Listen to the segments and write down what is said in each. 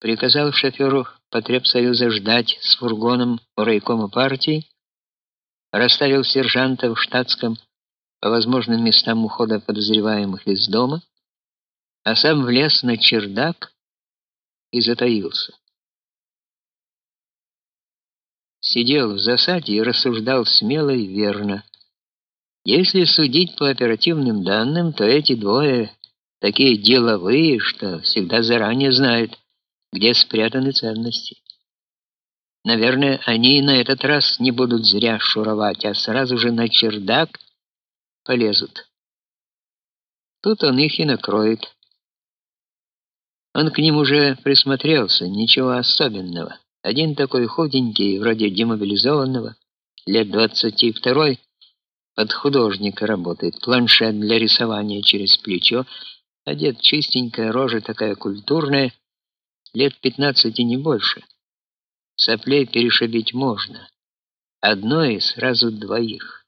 приказал шоферу потребсоюза ждать с фургоном у райкома партии, расставил сержантов в штатском по возможным местам ухода подозреваемых из дома, а сам влез на чердак и затаился. Сидел в засаде и рассуждал смело и верно. Если судить по оперативным данным, то эти двое такие деловые, что всегда заранее знают, где спрятаны ценности. Наверное, они и на этот раз не будут зря шуровать, а сразу же на чердак полезут. Тут он их и накроет. Он к ним уже присмотрелся, ничего особенного. Один такой худенький, вроде демобилизованного, лет двадцати, второй под художника работает, планшет для рисования через плечо, одет чистенькая, рожа такая культурная, лет пятнадцати не больше. Соплей перешибить можно. Одной сразу двоих.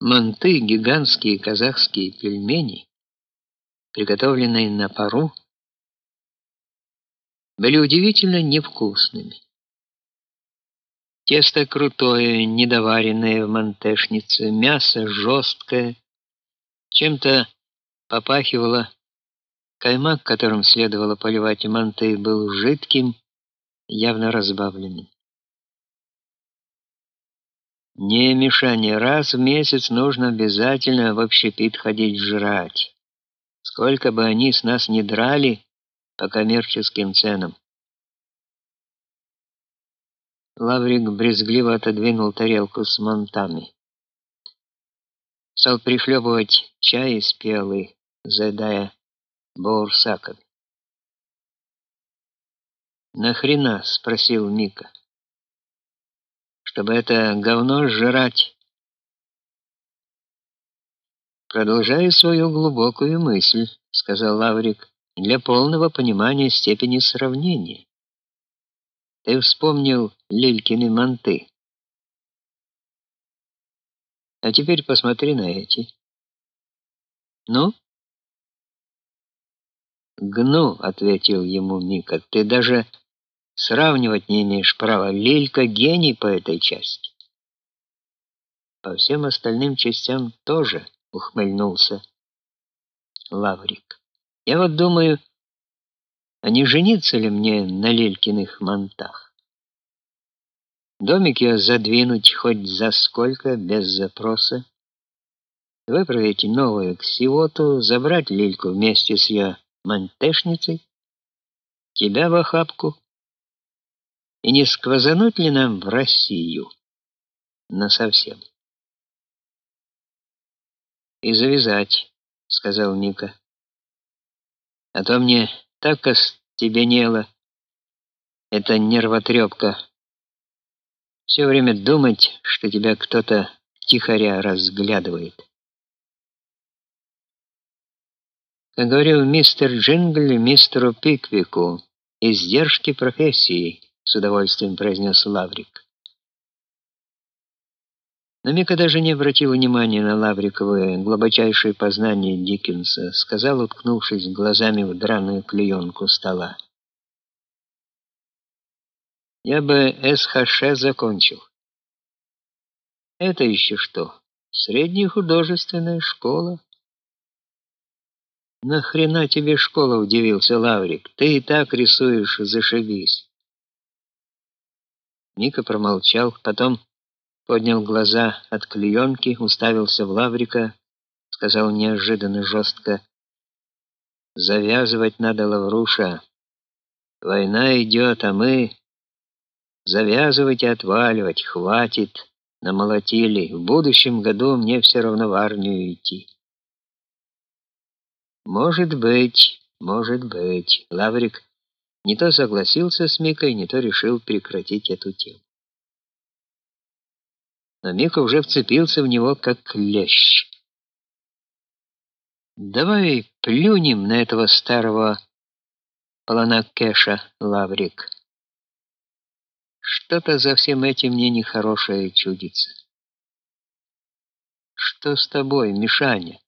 Манты гигантские казахские пельмени, приготовленные на пару, были удивительно невкусными. Тесто крутое, недоваренное в мантешнице, мясо жесткое, чем-то попахивало. Каймак, которым следовало поливать манты, был жидким, явно разбавленным. Не мешание, раз в месяц нужно обязательно в общепит ходить жрать. Сколько бы они с нас ни драли по коммерческим ценам. Лаврик брезгливо отодвинул тарелку с монтами. Стал прихлебывать чай из пиалы, заедая баурсаками. «Нахрена?» — спросил Мика. «Чтобы это говно жрать?» «Продолжаю свою глубокую мысль», — сказал Лаврик, «для полного понимания степени сравнения. Ты вспомнил Лилькины манты. А теперь посмотри на эти. Ну? Гну, ответил ему Мика. Ты даже сравнивать не имеешь права. Лилька гений по этой части. По всем остальным частям тоже, ухмыльнулся Лаврик. Я вот думаю, а не жениться ли мне на Лилькиных мантах? Домик ее задвинуть хоть за сколько, без запроса, выправить новую ксивоту, забрать Лильку вместе с ее мантешницей, тебя в охапку, и не сквозануть ли нам в Россию насовсем? И завязать, сказал Ника. А то мне так остебенело. Это нервотрепка. Все время думать, что тебя кто-то тихоря разглядывает. Как говорил мистер Джингли мистеру Пиквику, издержки профессии, с удовольствием произнес Лаврик. Но Мика даже не обратил внимания на Лавриковое глубочайшее познание Диккенса, сказал, уткнувшись глазами в драную клеенку стола. Я бы СХШ закончил. Это еще что? Средняя художественная школа? Нахрена тебе школа, удивился Лаврик. Ты и так рисуешь, зашибись. Мика промолчал, потом поднял глаза от клеенки, уставился в Лаврика, сказал неожиданно жестко: "Завязывать надо, Лавруша. Война идет, а мы завязывать и отваливать, хватит, намолотили. В будущем году мне все равно в армию идти". Может быть, может быть. Лаврик не то согласился с Микой, не то решил прекратить эту тему но Мика уже вцепился в него как клещ. Давай плюнем на этого старого Планакеша, Лаврик. Что-то за всем этим мне нехорошее чудится. Что с тобой, Мишаня?